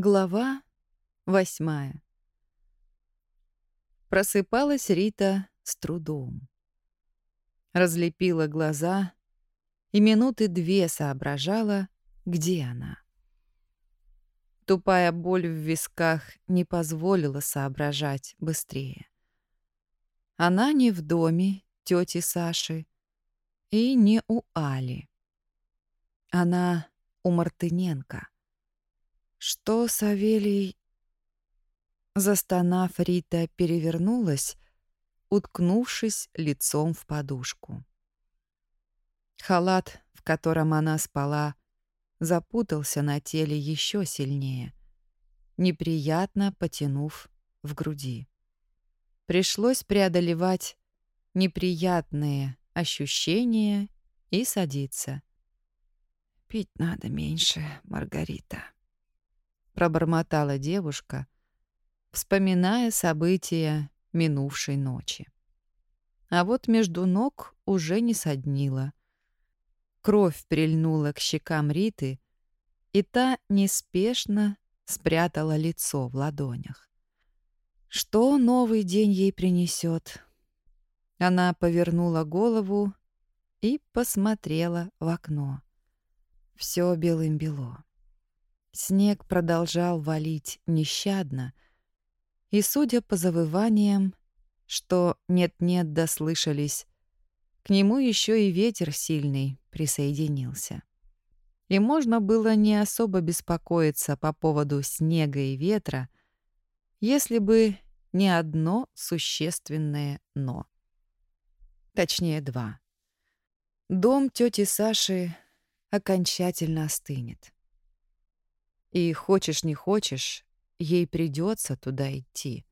Глава восьмая. Просыпалась Рита с трудом. Разлепила глаза и минуты две соображала, где она. Тупая боль в висках не позволила соображать быстрее. Она не в доме тети Саши и не у Али. Она у Мартыненко. Что Савелий... Застонав, Рита перевернулась, уткнувшись лицом в подушку. Халат, в котором она спала, запутался на теле еще сильнее, неприятно потянув в груди. Пришлось преодолевать неприятные ощущения и садиться. «Пить надо меньше, Маргарита», пробормотала девушка, вспоминая события минувшей ночи. А вот между ног уже не соднила. Кровь прильнула к щекам Риты, и та неспешно спрятала лицо в ладонях. Что новый день ей принесет? Она повернула голову и посмотрела в окно. Все белым-бело. Снег продолжал валить нещадно, и, судя по завываниям, что нет-нет дослышались, к нему еще и ветер сильный присоединился. И можно было не особо беспокоиться по поводу снега и ветра, если бы не одно существенное «но». Точнее, два. Дом тети Саши окончательно остынет. И хочешь не хочешь, ей придется туда идти.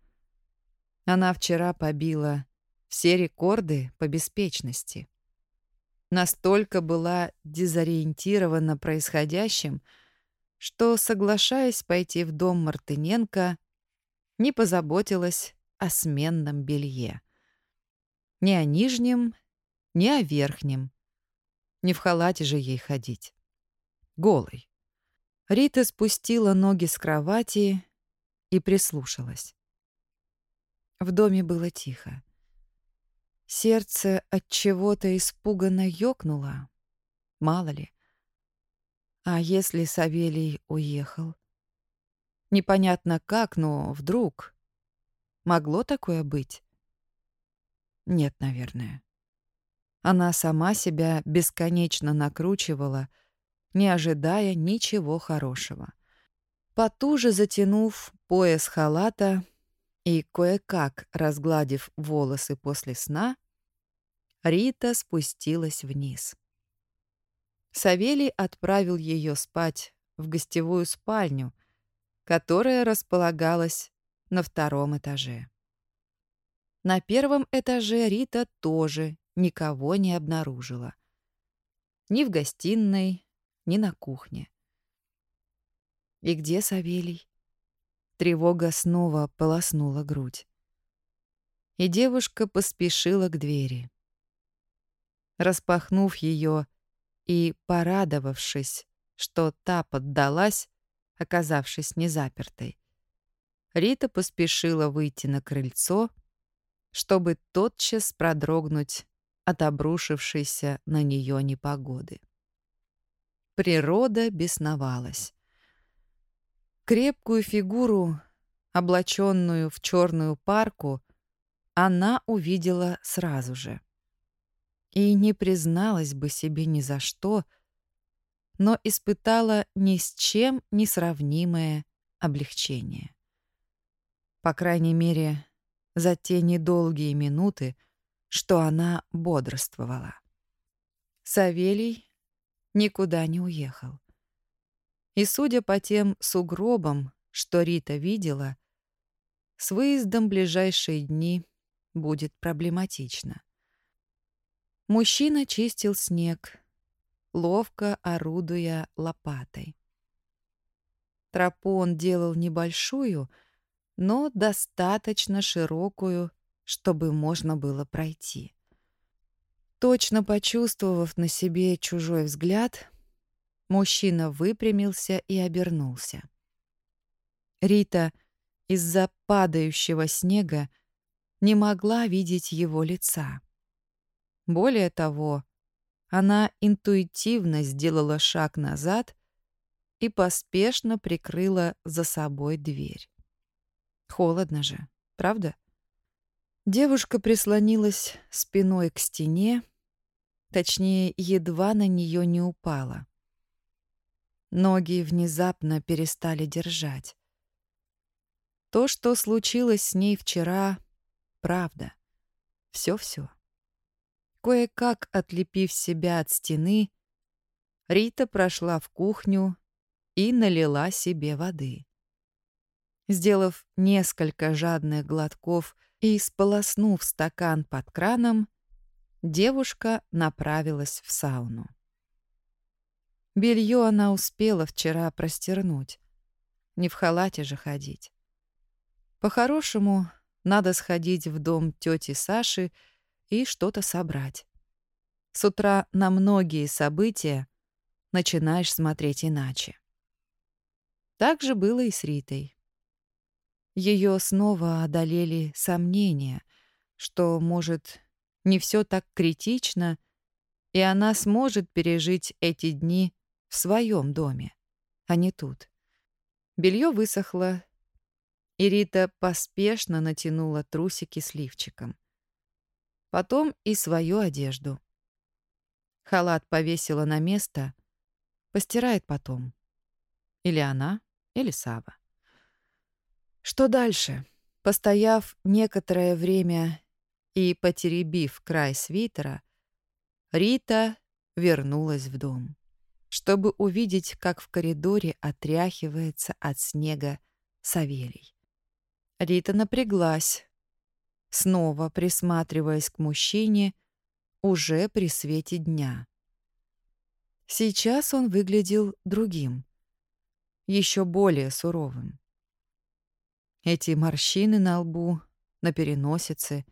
Она вчера побила все рекорды по беспечности. Настолько была дезориентирована происходящим, что, соглашаясь пойти в дом Мартыненко, не позаботилась о сменном белье. Ни о нижнем, ни о верхнем. Не в халате же ей ходить. Голой. Рита спустила ноги с кровати и прислушалась. В доме было тихо. Сердце от чего-то испуганно ёкнуло. Мало ли. А если Савелий уехал? Непонятно как, но вдруг. Могло такое быть? Нет, наверное. Она сама себя бесконечно накручивала — не ожидая ничего хорошего. Потуже затянув пояс халата и кое-как разгладив волосы после сна, Рита спустилась вниз. Савелий отправил ее спать в гостевую спальню, которая располагалась на втором этаже. На первом этаже Рита тоже никого не обнаружила. Ни в гостиной, ни на кухне. И где Савелий? Тревога снова полоснула грудь. И девушка поспешила к двери. Распахнув ее и порадовавшись, что та поддалась, оказавшись незапертой, Рита поспешила выйти на крыльцо, чтобы тотчас продрогнуть от обрушившейся на нее непогоды. Природа бесновалась. Крепкую фигуру, облаченную в черную парку, она увидела сразу же. И не призналась бы себе ни за что, но испытала ни с чем не сравнимое облегчение. По крайней мере, за те недолгие минуты, что она бодрствовала. Савелий никуда не уехал. И судя по тем сугробам, что Рита видела, с выездом ближайшие дни будет проблематично. Мужчина чистил снег, ловко орудуя лопатой. Тропу он делал небольшую, но достаточно широкую, чтобы можно было пройти. Точно почувствовав на себе чужой взгляд, мужчина выпрямился и обернулся. Рита из-за падающего снега не могла видеть его лица. Более того, она интуитивно сделала шаг назад и поспешно прикрыла за собой дверь. Холодно же, правда? Девушка прислонилась спиной к стене, точнее, едва на нее не упала. Ноги внезапно перестали держать. То, что случилось с ней вчера, правда. Все-все. Кое-как отлепив себя от стены, Рита прошла в кухню и налила себе воды. Сделав несколько жадных глотков и сполоснув стакан под краном, девушка направилась в сауну. Белье она успела вчера простернуть. Не в халате же ходить. По-хорошему, надо сходить в дом тети Саши и что-то собрать. С утра на многие события начинаешь смотреть иначе. Так же было и с Ритой. Ее снова одолели сомнения, что, может, не все так критично, и она сможет пережить эти дни в своем доме, а не тут. Белье высохло, и Рита поспешно натянула трусики с лифчиком. Потом и свою одежду. Халат повесила на место, постирает потом. Или она, или Сава. Что дальше? Постояв некоторое время и потеребив край свитера, Рита вернулась в дом чтобы увидеть, как в коридоре отряхивается от снега Савелий. Рита напряглась, снова присматриваясь к мужчине уже при свете дня. Сейчас он выглядел другим, еще более суровым. Эти морщины на лбу, на переносице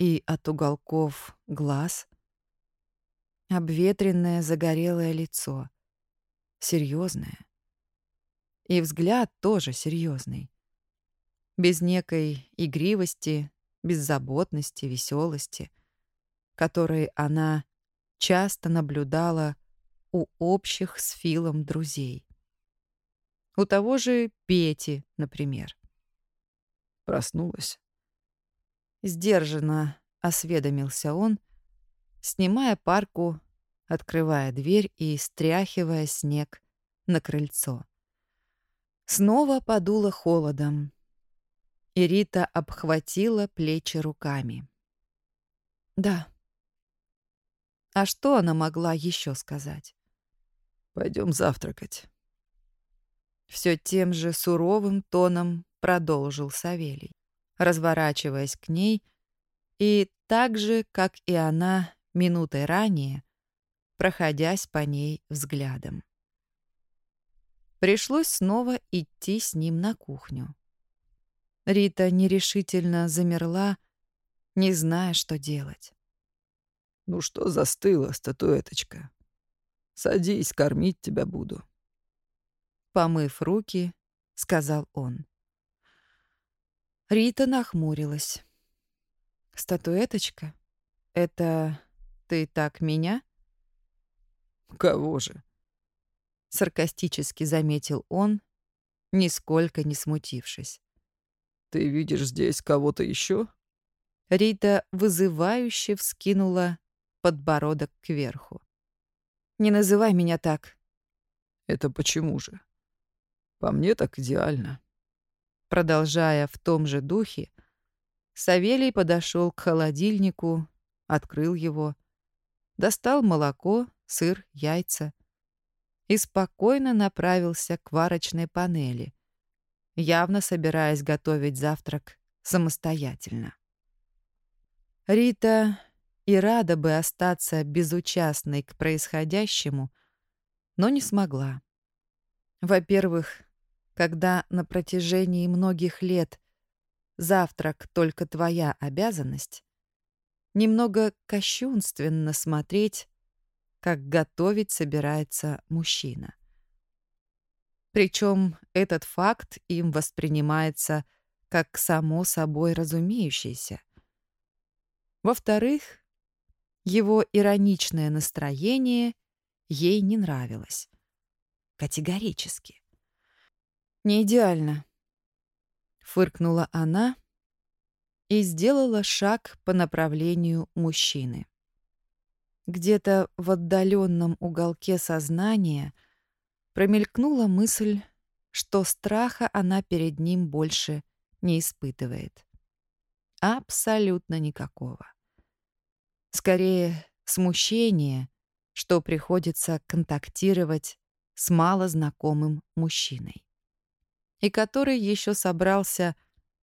и от уголков глаз Обветренное загорелое лицо. Серьезное. И взгляд тоже серьезный. Без некой игривости, беззаботности, веселости, которые она часто наблюдала у общих с Филом друзей. У того же Пети, например. Проснулась. Сдержанно осведомился он, снимая парку, открывая дверь и стряхивая снег на крыльцо. Снова подуло холодом, и Рита обхватила плечи руками. «Да». А что она могла еще сказать? Пойдем завтракать. Все тем же суровым тоном продолжил Савелий, разворачиваясь к ней и так же, как и она, минутой ранее, проходясь по ней взглядом. Пришлось снова идти с ним на кухню. Рита нерешительно замерла, не зная, что делать. «Ну что застыла, статуэточка? Садись, кормить тебя буду». Помыв руки, сказал он. Рита нахмурилась. «Статуэточка? Это ты так меня? Кого же? Саркастически заметил он, нисколько не смутившись. Ты видишь здесь кого-то еще? Рита вызывающе вскинула подбородок кверху. «Не называй меня так». «Это почему же? По мне так идеально». Продолжая в том же духе, Савелий подошел к холодильнику, открыл его достал молоко, сыр, яйца и спокойно направился к варочной панели, явно собираясь готовить завтрак самостоятельно. Рита и рада бы остаться безучастной к происходящему, но не смогла. Во-первых, когда на протяжении многих лет завтрак только твоя обязанность, Немного кощунственно смотреть, как готовить собирается мужчина. Причем этот факт им воспринимается как само собой разумеющийся. Во-вторых, его ироничное настроение ей не нравилось. Категорически. «Не идеально», — фыркнула она и сделала шаг по направлению мужчины. Где-то в отдаленном уголке сознания промелькнула мысль, что страха она перед ним больше не испытывает. Абсолютно никакого. Скорее, смущение, что приходится контактировать с малознакомым мужчиной. И который еще собрался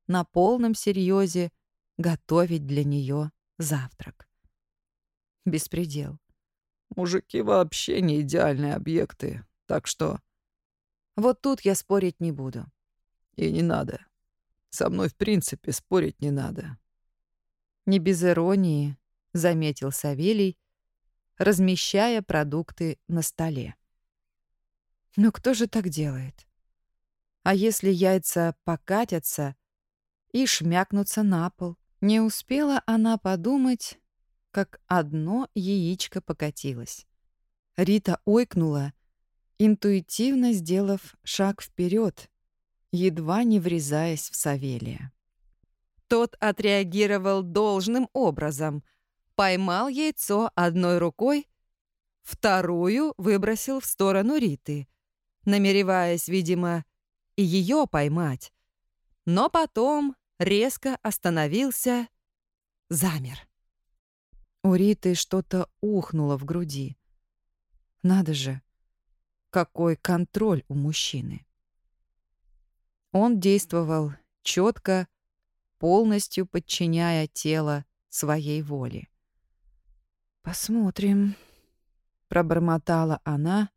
на полном серьезе готовить для нее завтрак. Беспредел. Мужики вообще не идеальные объекты, так что... Вот тут я спорить не буду. И не надо. Со мной, в принципе, спорить не надо. Не без иронии, заметил Савелий, размещая продукты на столе. Но кто же так делает? А если яйца покатятся и шмякнутся на пол? Не успела она подумать, как одно яичко покатилось. Рита ойкнула, интуитивно сделав шаг вперед, едва не врезаясь в Савелия. Тот отреагировал должным образом. Поймал яйцо одной рукой, вторую выбросил в сторону Риты, намереваясь, видимо, и ее поймать. Но потом резко остановился, замер. У Риты что-то ухнуло в груди. Надо же, какой контроль у мужчины. Он действовал четко, полностью подчиняя тело своей воле. «Посмотрим», — пробормотала она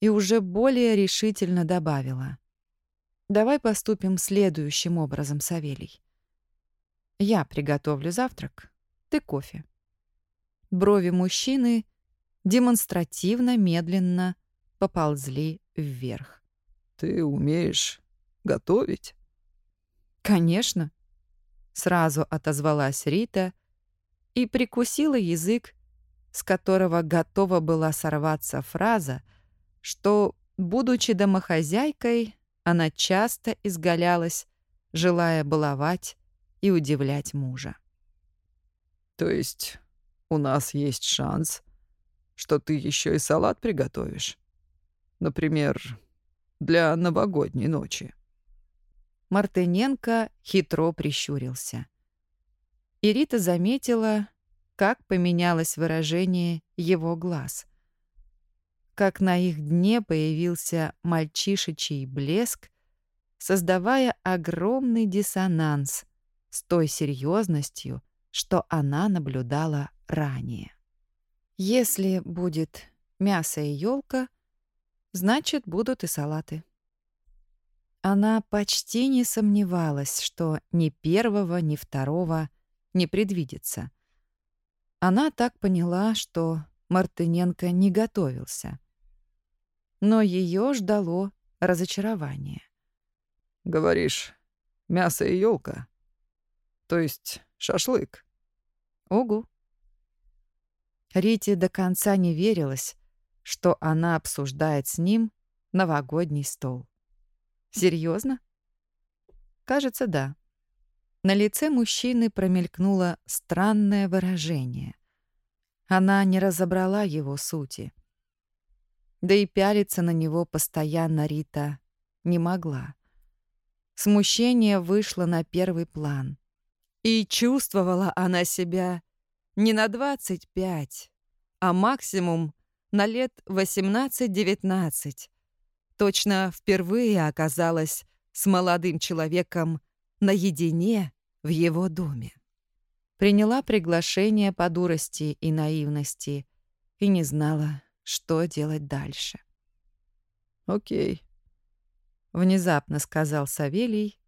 и уже более решительно добавила. «Давай поступим следующим образом, Савелий. Я приготовлю завтрак, ты кофе». Брови мужчины демонстративно медленно поползли вверх. «Ты умеешь готовить?» «Конечно», — сразу отозвалась Рита и прикусила язык, с которого готова была сорваться фраза, что, будучи домохозяйкой, она часто изгалялась, желая баловать и удивлять мужа. «То есть у нас есть шанс, что ты еще и салат приготовишь. Например, для новогодней ночи. Мартыненко хитро прищурился. И Рита заметила, как поменялось выражение его глаз. Как на их дне появился мальчишечий блеск, создавая огромный диссонанс с той серьезностью, что она наблюдала ранее. Если будет мясо и елка, значит, будут и салаты. Она почти не сомневалась, что ни первого, ни второго не предвидится. Она так поняла, что Мартыненко не готовился. Но ее ждало разочарование. «Говоришь, мясо и елка? То есть шашлык?» «Угу», Рите до конца не верилось, что она обсуждает с ним новогодний стол. Серьезно? Кажется, да. На лице мужчины промелькнуло странное выражение. Она не разобрала его сути. Да и пялиться на него постоянно Рита не могла. Смущение вышло на первый план. И чувствовала она себя не на 25, а максимум на лет 18-19. Точно впервые оказалась с молодым человеком наедине в его доме. Приняла приглашение по дурости и наивности и не знала, что делать дальше. «Окей», — внезапно сказал Савелий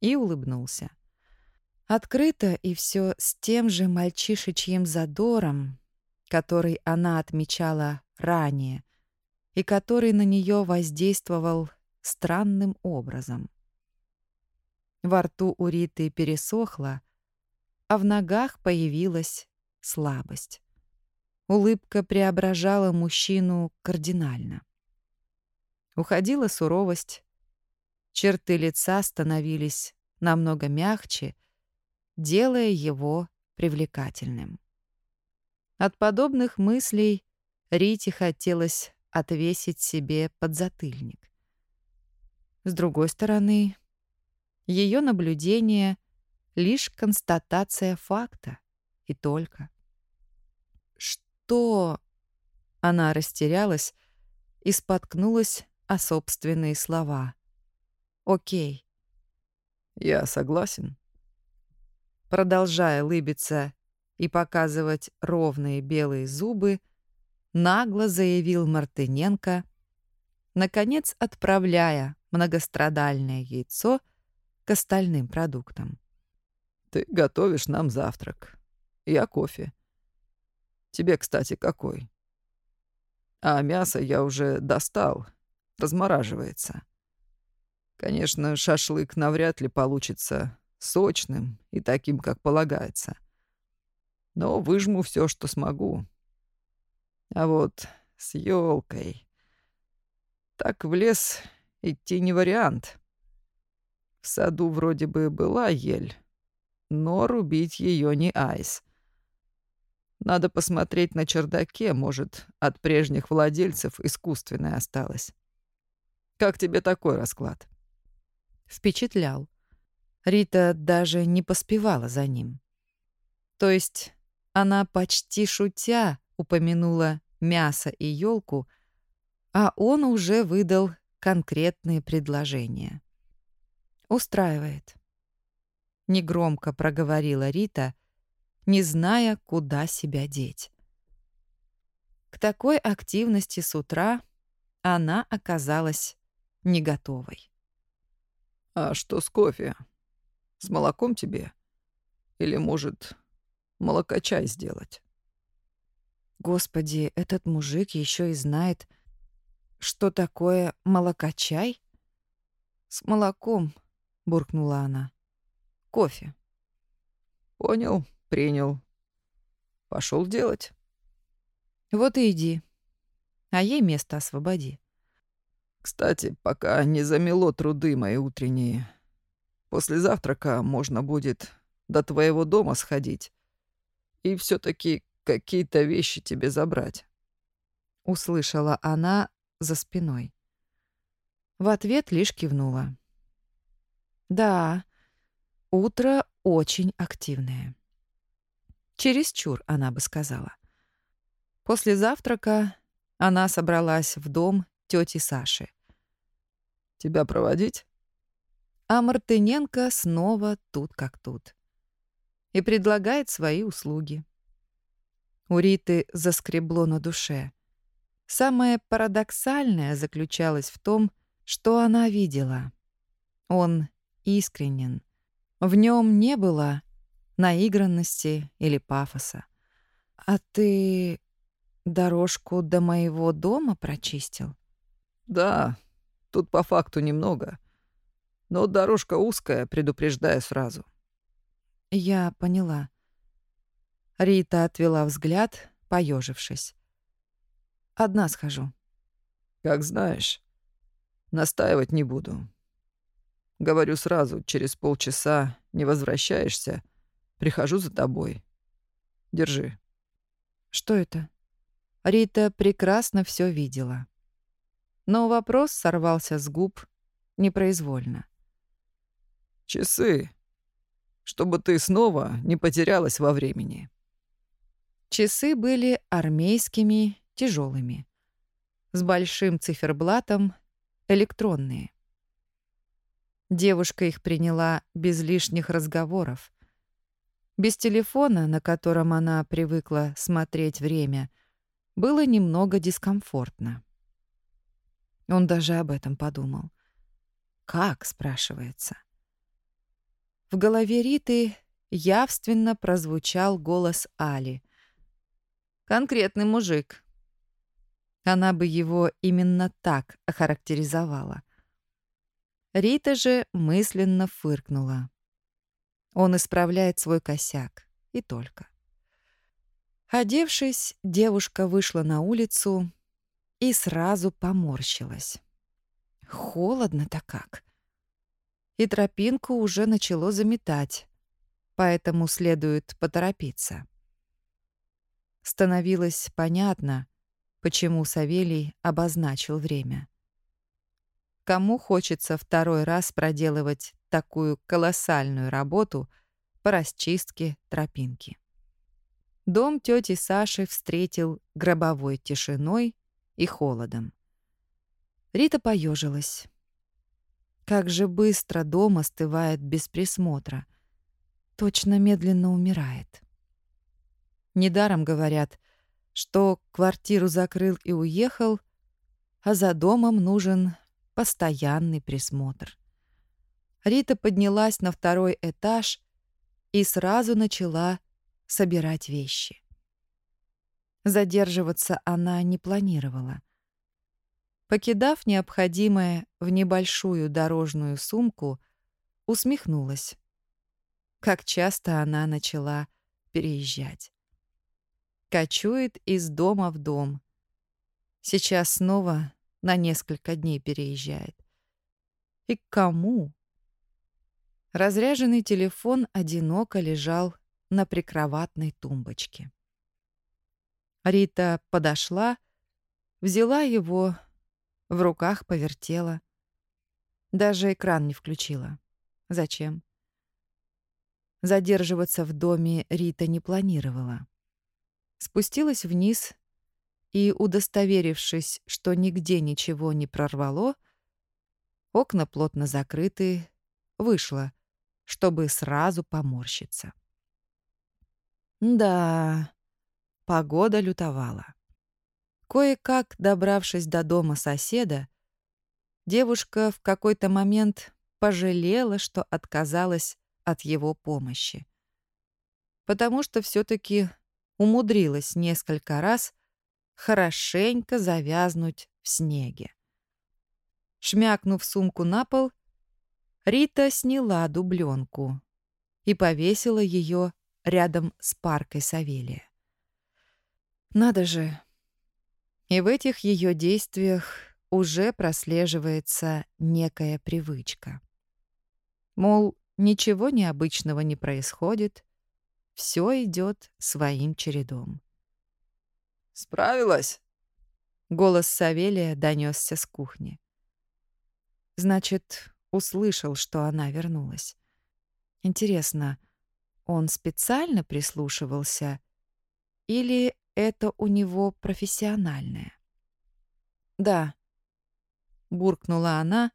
и улыбнулся. Открыто и все с тем же мальчишечьим задором, который она отмечала ранее, и который на нее воздействовал странным образом. Во рту у Риты пересохло, а в ногах появилась слабость. Улыбка преображала мужчину кардинально. Уходила суровость, черты лица становились намного мягче, делая его привлекательным. От подобных мыслей Рите хотелось отвесить себе подзатыльник. С другой стороны, ее наблюдение — лишь констатация факта, и только. «Что?» Она растерялась и споткнулась о собственные слова. «Окей». «Я согласен». Продолжая лыбиться и показывать ровные белые зубы, нагло заявил Мартыненко, наконец отправляя многострадальное яйцо к остальным продуктам. «Ты готовишь нам завтрак. Я кофе. Тебе, кстати, какой? А мясо я уже достал. Размораживается. Конечно, шашлык навряд ли получится сочным и таким, как полагается. Но выжму все, что смогу. А вот с елкой Так в лес идти не вариант. В саду вроде бы была ель, но рубить ее не айс. Надо посмотреть на чердаке, может, от прежних владельцев искусственное осталось. Как тебе такой расклад? Впечатлял. Рита даже не поспевала за ним. То есть она почти шутя упомянула мясо и елку, а он уже выдал конкретные предложения. «Устраивает», — негромко проговорила Рита, не зная, куда себя деть. К такой активности с утра она оказалась не готовой. «А что с кофе? С молоком тебе? Или, может, молокочай сделать?» Господи, этот мужик еще и знает, что такое молокочай? С молоком, буркнула она. Кофе. Понял, принял. Пошел делать. Вот и иди. А ей место освободи. Кстати, пока не замело труды мои утренние. После завтрака можно будет до твоего дома сходить и все таки какие-то вещи тебе забрать. Услышала она за спиной. В ответ лишь кивнула. Да, утро очень активное. Чересчур, она бы сказала. После завтрака она собралась в дом тети Саши. «Тебя проводить?» А Мартыненко снова тут как тут. И предлагает свои услуги. У Риты заскребло на душе. Самое парадоксальное заключалось в том, что она видела. Он искренен. В нем не было наигранности или пафоса. «А ты дорожку до моего дома прочистил?» «Да, тут по факту немного. Но дорожка узкая, предупреждая сразу». «Я поняла». Рита отвела взгляд, поежившись. «Одна схожу». «Как знаешь. Настаивать не буду. Говорю сразу, через полчаса не возвращаешься, Прихожу за тобой. Держи». «Что это?» Рита прекрасно все видела. Но вопрос сорвался с губ непроизвольно. «Часы. Чтобы ты снова не потерялась во времени». Часы были армейскими, тяжелыми, с большим циферблатом, электронные. Девушка их приняла без лишних разговоров, без телефона, на котором она привыкла смотреть время, было немного дискомфортно. Он даже об этом подумал. «Как?» — спрашивается. В голове Риты явственно прозвучал голос Али. «Конкретный мужик». Она бы его именно так охарактеризовала. Рита же мысленно фыркнула. Он исправляет свой косяк. И только. Одевшись, девушка вышла на улицу и сразу поморщилась. Холодно-то как. И тропинку уже начало заметать, поэтому следует поторопиться. Становилось понятно, почему Савелий обозначил время. Кому хочется второй раз проделывать такую колоссальную работу по расчистке тропинки? Дом тети Саши встретил гробовой тишиной и холодом. Рита поежилась. Как же быстро дом остывает без присмотра. Точно медленно умирает. Недаром говорят, что квартиру закрыл и уехал, а за домом нужен постоянный присмотр. Рита поднялась на второй этаж и сразу начала собирать вещи. Задерживаться она не планировала. Покидав необходимое в небольшую дорожную сумку, усмехнулась. Как часто она начала переезжать. Кочует из дома в дом. Сейчас снова на несколько дней переезжает. И к кому? Разряженный телефон одиноко лежал на прикроватной тумбочке. Рита подошла, взяла его, в руках повертела. Даже экран не включила. Зачем? Задерживаться в доме Рита не планировала. Спустилась вниз и, удостоверившись, что нигде ничего не прорвало, окна плотно закрыты, вышла, чтобы сразу поморщиться. Да, погода лютовала. Кое-как, добравшись до дома соседа, девушка в какой-то момент пожалела, что отказалась от его помощи. Потому что все таки умудрилась несколько раз хорошенько завязнуть в снеге. Шмякнув сумку на пол, Рита сняла дубленку и повесила ее рядом с паркой Савелия. Надо же. И в этих ее действиях уже прослеживается некая привычка. Мол, ничего необычного не происходит, все идет своим чередом. «Справилась?» Голос Савелия донесся с кухни. Значит, услышал, что она вернулась. Интересно, он специально прислушивался или это у него профессиональное? «Да», — буркнула она,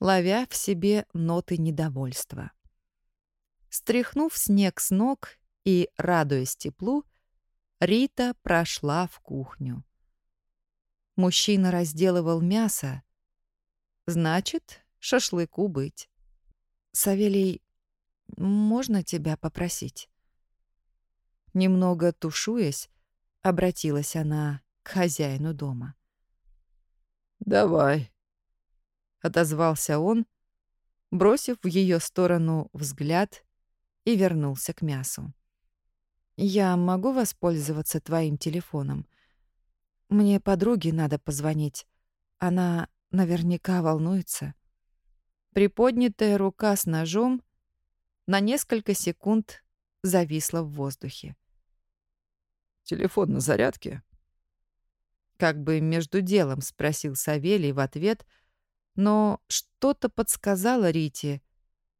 ловя в себе ноты недовольства. Стряхнув снег с ног и, радуясь теплу, Рита прошла в кухню. Мужчина разделывал мясо. Значит, шашлыку быть. Савелий можно тебя попросить?» Немного тушуясь, обратилась она к хозяину дома. «Давай», — отозвался он, бросив в ее сторону взгляд и вернулся к мясу. «Я могу воспользоваться твоим телефоном? Мне подруге надо позвонить. Она наверняка волнуется». Приподнятая рука с ножом на несколько секунд зависла в воздухе. «Телефон на зарядке?» Как бы между делом спросил Савелий в ответ, но что-то подсказало Рите,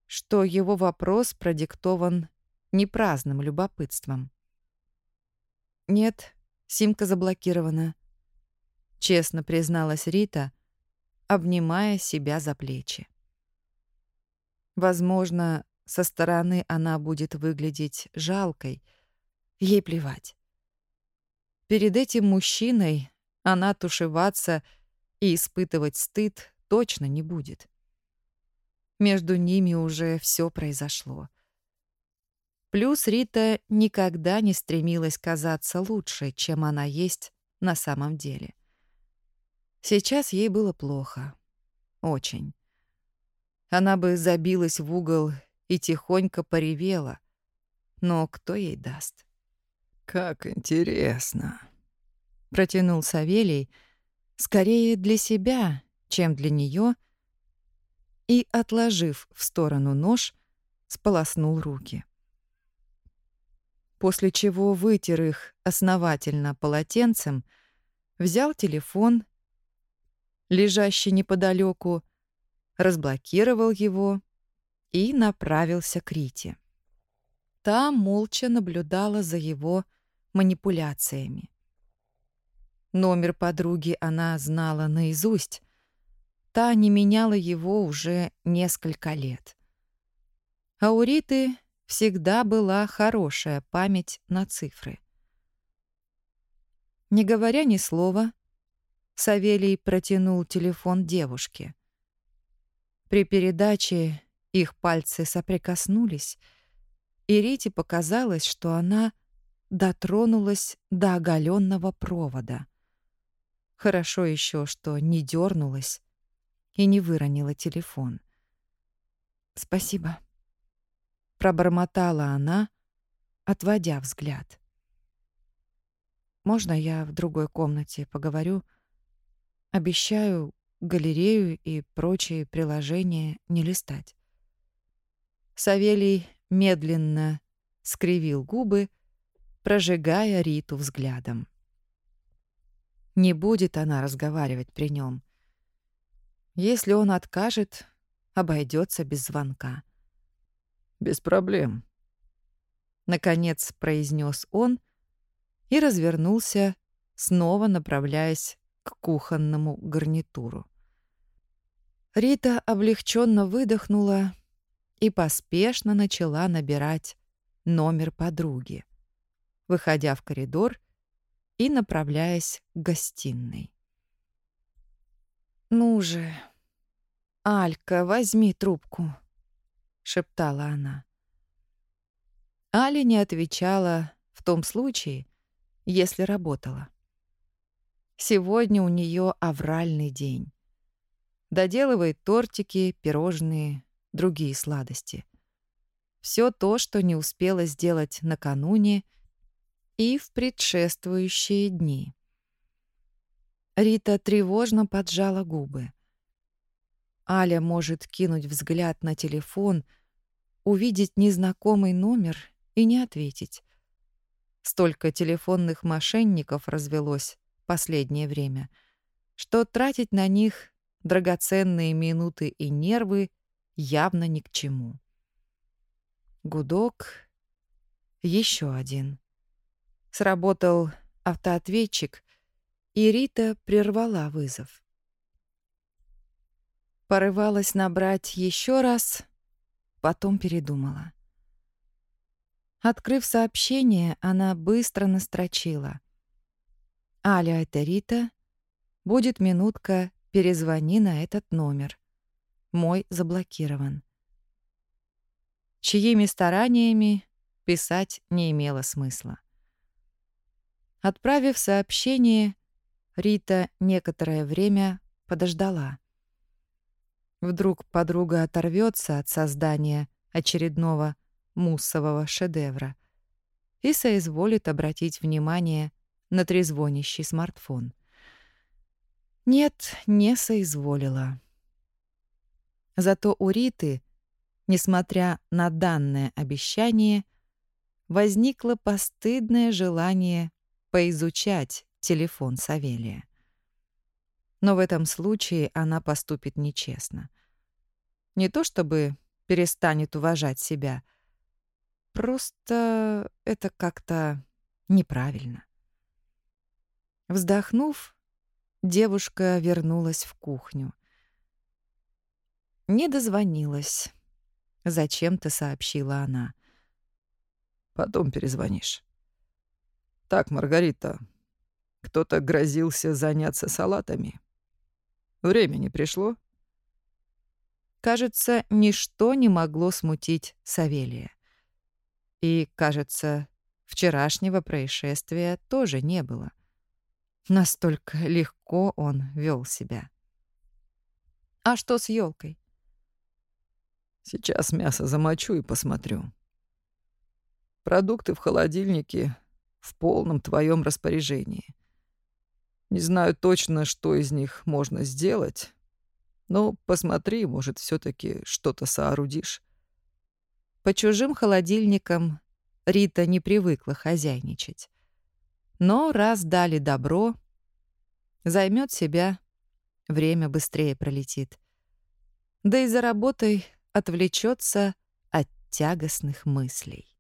что его вопрос продиктован непраздным любопытством. «Нет, симка заблокирована», — честно призналась Рита, обнимая себя за плечи. Возможно, со стороны она будет выглядеть жалкой. Ей плевать. Перед этим мужчиной она тушеваться и испытывать стыд точно не будет. Между ними уже все произошло. Плюс Рита никогда не стремилась казаться лучше, чем она есть на самом деле. Сейчас ей было плохо. Очень. Она бы забилась в угол и тихонько поревела. Но кто ей даст? «Как интересно», — протянул Савелий, скорее для себя, чем для нее, и, отложив в сторону нож, сполоснул руки. После чего вытер их основательно полотенцем, взял телефон, лежащий неподалеку, разблокировал его и направился к Рите. Та молча наблюдала за его манипуляциями. Номер подруги она знала наизусть. Та не меняла его уже несколько лет. А у Риты всегда была хорошая память на цифры. Не говоря ни слова, Савелий протянул телефон девушке. При передаче их пальцы соприкоснулись, и Рите показалось, что она дотронулась до оголенного провода. Хорошо еще, что не дернулась и не выронила телефон. «Спасибо», — пробормотала она, отводя взгляд. «Можно я в другой комнате поговорю? Обещаю, галерею и прочие приложения не листать. Савелий медленно скривил губы, прожигая Риту взглядом. Не будет она разговаривать при нем. Если он откажет, обойдется без звонка. «Без проблем», — наконец произнес он и развернулся, снова направляясь к кухонному гарнитуру. Рита облегченно выдохнула и поспешно начала набирать номер подруги, выходя в коридор и направляясь к гостиной. «Ну же, Алька, возьми трубку», — шептала она. Аля не отвечала в том случае, если работала. Сегодня у нее авральный день доделывает тортики, пирожные, другие сладости. Все то, что не успела сделать накануне и в предшествующие дни. Рита тревожно поджала губы. Аля может кинуть взгляд на телефон, увидеть незнакомый номер и не ответить. Столько телефонных мошенников развелось последнее время, что тратить на них драгоценные минуты и нервы явно ни к чему. Гудок. Еще один. Сработал автоответчик, и Рита прервала вызов. Порывалась набрать еще раз, потом передумала. Открыв сообщение, она быстро настрочила. «Аля, это Рита. Будет минутка Перезвони на этот номер. Мой заблокирован. Чьими стараниями писать не имело смысла. Отправив сообщение, Рита некоторое время подождала. Вдруг подруга оторвется от создания очередного муссового шедевра и соизволит обратить внимание на трезвонящий смартфон. Нет, не соизволила. Зато у Риты, несмотря на данное обещание, возникло постыдное желание поизучать телефон Савелия. Но в этом случае она поступит нечестно. Не то чтобы перестанет уважать себя, просто это как-то неправильно. Вздохнув, девушка вернулась в кухню. Не дозвонилась. Зачем-то сообщила она. Потом перезвонишь. Так, Маргарита, кто-то грозился заняться салатами. Времени пришло? Кажется, ничто не могло смутить Савелия. И, кажется, вчерашнего происшествия тоже не было. Настолько легко он вел себя. А что с елкой? Сейчас мясо замочу и посмотрю. Продукты в холодильнике в полном твоем распоряжении. Не знаю точно, что из них можно сделать, но посмотри, может, все таки что-то соорудишь. По чужим холодильникам Рита не привыкла хозяйничать. Но раз дали добро, займет себя, время быстрее пролетит. Да и за работой отвлечется от тягостных мыслей.